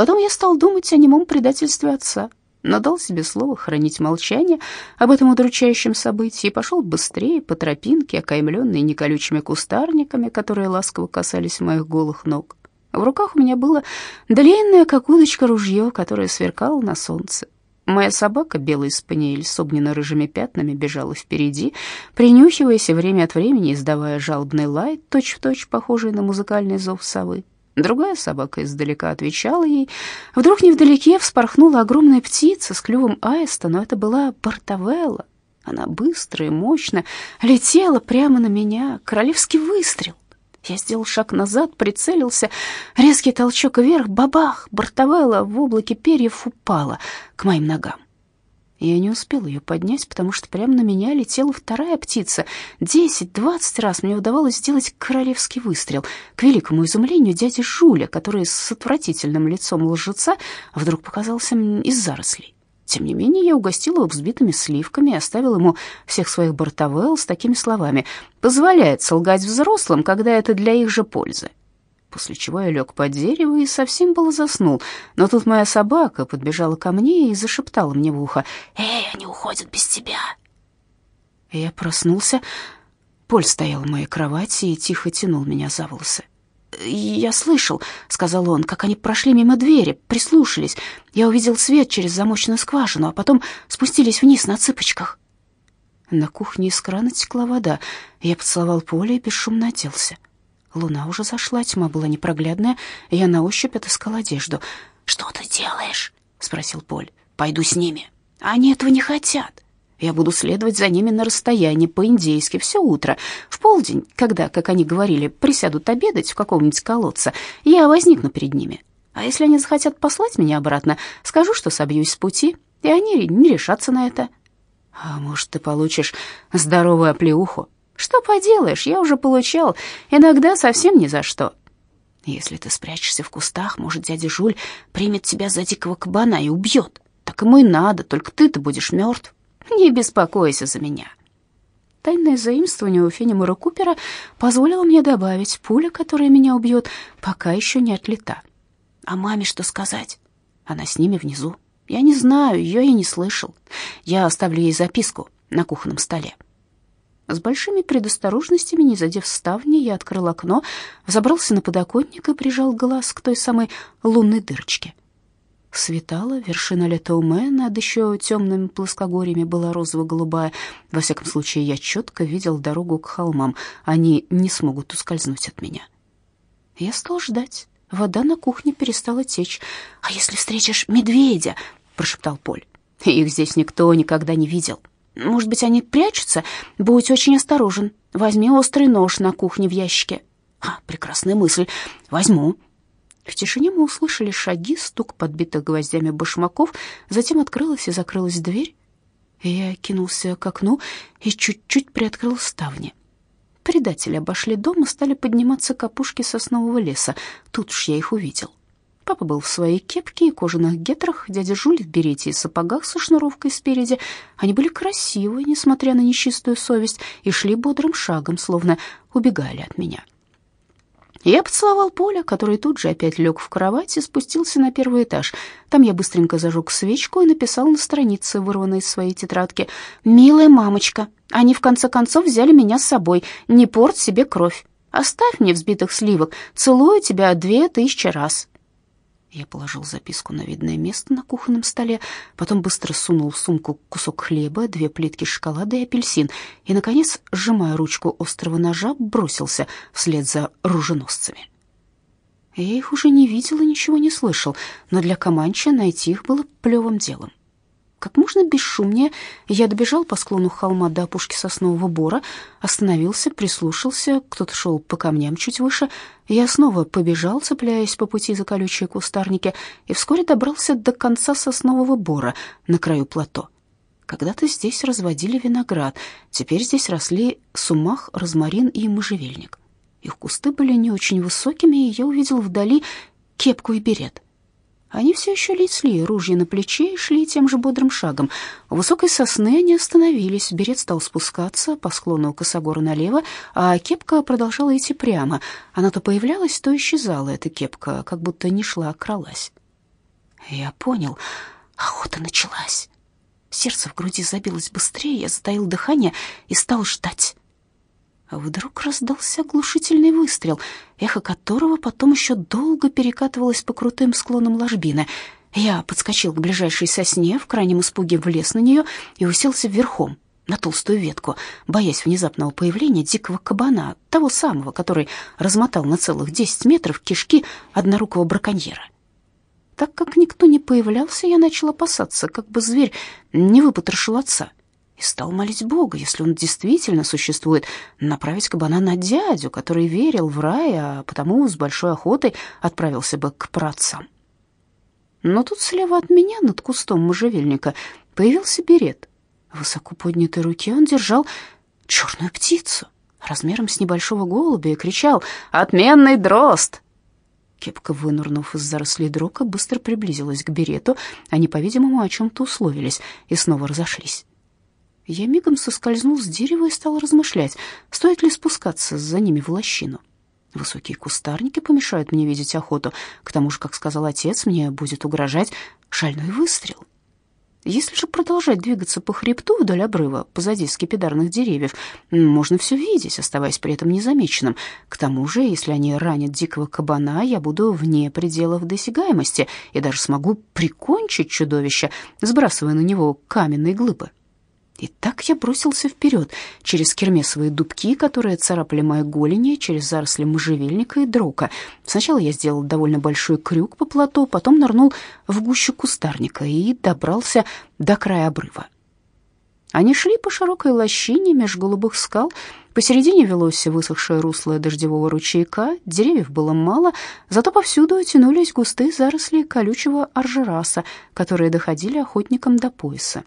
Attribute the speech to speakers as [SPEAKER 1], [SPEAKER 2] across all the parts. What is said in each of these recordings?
[SPEAKER 1] Потом я стал думать о немом предательстве отца, но дал себе слово хранить молчание об этом удручающем событии и пошел быстрее по тропинке, окаймленной неколючими кустарниками, которые ласково касались моих голых ног. В руках у меня было длинное, как удочка, ружье, которое сверкало на солнце. Моя собака, белый спаниель с огненно-рыжими пятнами, бежала впереди, принюхиваясь время от времени издавая жалобный лай, точь-в-точь похожий на музыкальный зов совы. Другая собака издалека отвечала ей. Вдруг невдалеке вспорхнула огромная птица с клювом аиста, но это была Бартавелла. Она быстро и мощно летела прямо на меня. Королевский выстрел. Я сделал шаг назад, прицелился. Резкий толчок вверх, бабах! Бартавелла в облаке перьев упала к моим ногам. Я не успел ее поднять, потому что прямо на меня летела вторая птица. Десять-двадцать раз мне удавалось сделать королевский выстрел. К великому изумлению дяди Жуля, который с отвратительным лицом лжеца вдруг показался из зарослей. Тем не менее, я угостил его взбитыми сливками и оставил ему всех своих бортовел с такими словами «Позволяется лгать взрослым, когда это для их же пользы» после чего я лег под дерево и совсем было заснул. Но тут моя собака подбежала ко мне и зашептала мне в ухо, «Эй, они уходят без тебя!» Я проснулся. Поль стоял в моей кровати и тихо тянул меня за волосы. «Я слышал», — сказал он, — «как они прошли мимо двери, прислушались. Я увидел свет через замочную скважину, а потом спустились вниз на цыпочках». На кухне из крана текла вода. Я поцеловал Поля и бесшумно оделся. Луна уже зашла, тьма была непроглядная, и я на ощупь отыскал одежду. «Что ты делаешь?» — спросил Поль. «Пойду с ними». «Они этого не хотят». Я буду следовать за ними на расстоянии по-индейски все утро. В полдень, когда, как они говорили, присядут обедать в каком-нибудь колодце, я возникну перед ними. А если они захотят послать меня обратно, скажу, что собьюсь с пути, и они не решатся на это. А может, ты получишь здоровую оплеуху что поделаешь, я уже получал, иногда совсем ни за что. Если ты спрячешься в кустах, может, дядя Жуль примет тебя за дикого кабана и убьет. Так ему и надо, только ты-то будешь мертв. Не беспокойся за меня. Тайное заимствование у Фенимора Купера позволило мне добавить, пуля, которая меня убьет, пока еще не отлета. А маме что сказать? Она с ними внизу. Я не знаю, ее я не слышал. Я оставлю ей записку на кухонном столе. С большими предосторожностями, не задев ставни, я открыл окно, забрался на подоконник и прижал глаз к той самой лунной дырочке. Светало, вершина Летауме над еще темными плоскогорьями была розово-голубая. Во всяком случае, я четко видел дорогу к холмам. Они не смогут ускользнуть от меня. Я стал ждать. Вода на кухне перестала течь. «А если встретишь медведя?» — прошептал Поль. «Их здесь никто никогда не видел». Может быть, они прячутся? Будь очень осторожен. Возьми острый нож на кухне в ящике. А, прекрасная мысль. Возьму. В тишине мы услышали шаги, стук подбитых гвоздями башмаков, затем открылась и закрылась дверь. Я кинулся к окну и чуть-чуть приоткрыл ставни. Предатели обошли дом и стали подниматься к опушке соснового леса. Тут уж я их увидел. Папа был в своей кепке и кожаных гетрах, дядя Жуль в берете и сапогах со шнуровкой спереди. Они были красивы, несмотря на нечистую совесть, и шли бодрым шагом, словно убегали от меня. Я поцеловал Поля, который тут же опять лег в кровать и спустился на первый этаж. Там я быстренько зажег свечку и написал на странице, вырванной из своей тетрадки, «Милая мамочка, они в конце концов взяли меня с собой. Не порт себе кровь. Оставь мне взбитых сливок. Целую тебя две тысячи раз. Я положил записку на видное место на кухонном столе, потом быстро сунул в сумку кусок хлеба, две плитки шоколада и апельсин, и, наконец, сжимая ручку острого ножа, бросился вслед за руженосцами. Я их уже не видел и ничего не слышал, но для Каманча найти их было плевым делом. Как можно бесшумнее я добежал по склону холма до опушки соснового бора, остановился, прислушался, кто-то шел по камням чуть выше. Я снова побежал, цепляясь по пути за колючие кустарники, и вскоре добрался до конца соснового бора на краю плато. Когда-то здесь разводили виноград, теперь здесь росли сумах, розмарин и можжевельник. Их кусты были не очень высокими, и я увидел вдали кепку и берет — они все еще несли ружья на плече и шли тем же бодрым шагом. У высокой сосны они остановились, берет стал спускаться по склону косогора налево, а кепка продолжала идти прямо. Она то появлялась, то исчезала, эта кепка, как будто не шла, а кралась. Я понял, охота началась. Сердце в груди забилось быстрее, я затаил дыхание и стал ждать. А вдруг раздался оглушительный выстрел, эхо которого потом еще долго перекатывалось по крутым склонам ложбины. Я подскочил к ближайшей сосне, в крайнем испуге влез на нее и уселся верхом на толстую ветку, боясь внезапного появления дикого кабана, того самого, который размотал на целых десять метров кишки однорукого браконьера. Так как никто не появлялся, я начал опасаться, как бы зверь не выпотрошил отца, и стал молить Бога, если он действительно существует, направить кабана на дядю, который верил в рай, а потому с большой охотой отправился бы к праотцам. Но тут слева от меня, над кустом можжевельника, появился берет. В высоко поднятой руке он держал черную птицу размером с небольшого голубя и кричал «Отменный дрозд!» Кепка, вынырнув из зарослей дрока, быстро приблизилась к берету. Они, по-видимому, о чем-то условились и снова разошлись. Я мигом соскользнул с дерева и стал размышлять, стоит ли спускаться за ними в лощину. Высокие кустарники помешают мне видеть охоту. К тому же, как сказал отец, мне будет угрожать шальной выстрел. Если же продолжать двигаться по хребту вдоль обрыва, позади скипидарных деревьев, можно все видеть, оставаясь при этом незамеченным. К тому же, если они ранят дикого кабана, я буду вне пределов досягаемости и даже смогу прикончить чудовище, сбрасывая на него каменные глыбы. И так я бросился вперед, через кермесовые дубки, которые царапали мои голени, через заросли можжевельника и дрока. Сначала я сделал довольно большой крюк по плато, потом нырнул в гущу кустарника и добрался до края обрыва. Они шли по широкой лощине меж голубых скал. Посередине велось высохшее русло дождевого ручейка, деревьев было мало, зато повсюду тянулись густые заросли колючего аржераса, которые доходили охотникам до пояса.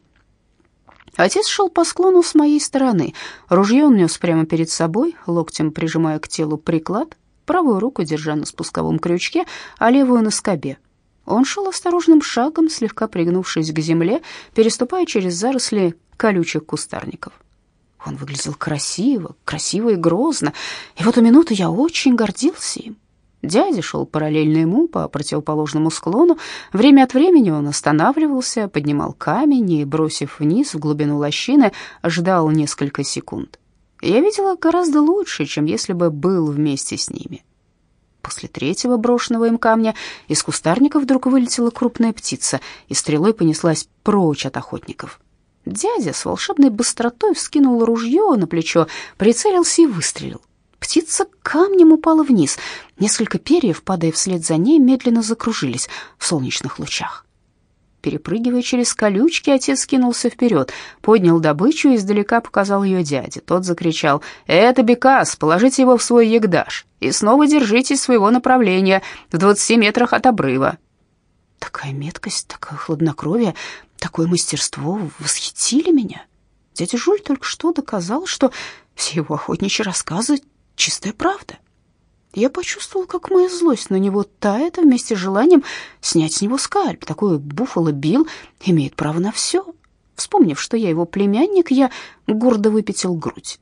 [SPEAKER 1] Отец шел по склону с моей стороны. Ружье он нес прямо перед собой, локтем прижимая к телу приклад, правую руку держа на спусковом крючке, а левую на скобе. Он шел осторожным шагом, слегка пригнувшись к земле, переступая через заросли колючих кустарников. Он выглядел красиво, красиво и грозно, и в эту минуту я очень гордился им. Дядя шел параллельно ему по противоположному склону. Время от времени он останавливался, поднимал камень и, бросив вниз в глубину лощины, ждал несколько секунд. Я видела гораздо лучше, чем если бы был вместе с ними. После третьего брошенного им камня из кустарника вдруг вылетела крупная птица и стрелой понеслась прочь от охотников. Дядя с волшебной быстротой вскинул ружье на плечо, прицелился и выстрелил. Птица камнем упала вниз. Несколько перьев, падая вслед за ней, медленно закружились в солнечных лучах. Перепрыгивая через колючки, отец кинулся вперед, поднял добычу и издалека показал ее дяде. Тот закричал «Это Бекас, положите его в свой ягдаш и снова держитесь своего направления в двадцати метрах от обрыва». Такая меткость, такое хладнокровие, такое мастерство восхитили меня. Дядя Жуль только что доказал, что все его охотничьи рассказы чистая правда. Я почувствовал, как моя злость на него тает, вместе с желанием снять с него скальп. Такой Буффало Билл имеет право на все. Вспомнив, что я его племянник, я гордо выпятил грудь.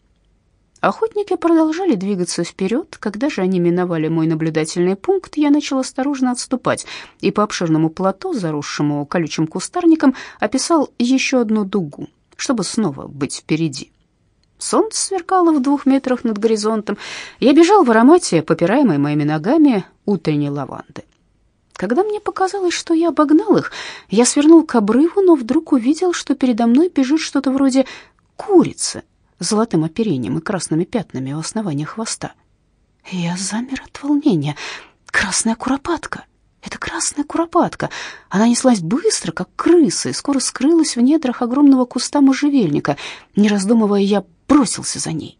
[SPEAKER 1] Охотники продолжали двигаться вперед. Когда же они миновали мой наблюдательный пункт, я начал осторожно отступать и по обширному плато, заросшему колючим кустарником, описал еще одну дугу, чтобы снова быть впереди. Солнце сверкало в двух метрах над горизонтом. Я бежал в аромате, попираемой моими ногами, утренней лаванды. Когда мне показалось, что я обогнал их, я свернул к обрыву, но вдруг увидел, что передо мной бежит что-то вроде курицы с золотым оперением и красными пятнами у основания хвоста. Я замер от волнения. Красная куропатка. Это красная куропатка. Она неслась быстро, как крыса, и скоро скрылась в недрах огромного куста можжевельника. Не раздумывая, я бросился за ней.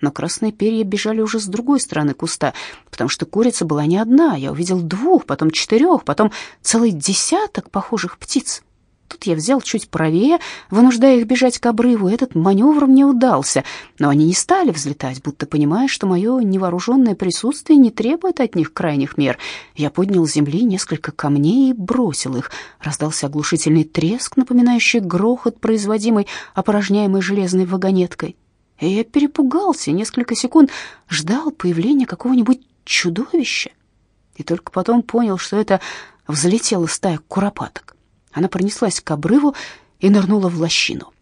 [SPEAKER 1] Но красные перья бежали уже с другой стороны куста, потому что курица была не одна. Я увидел двух, потом четырех, потом целый десяток похожих птиц. Тут я взял чуть правее, вынуждая их бежать к обрыву. Этот маневр мне удался, но они не стали взлетать, будто понимая, что мое невооруженное присутствие не требует от них крайних мер. Я поднял с земли несколько камней и бросил их. Раздался оглушительный треск, напоминающий грохот, производимый опорожняемой железной вагонеткой. И я перепугался, несколько секунд ждал появления какого-нибудь чудовища. И только потом понял, что это взлетела стая куропаток. Она пронеслась к обрыву и нырнула в лощину.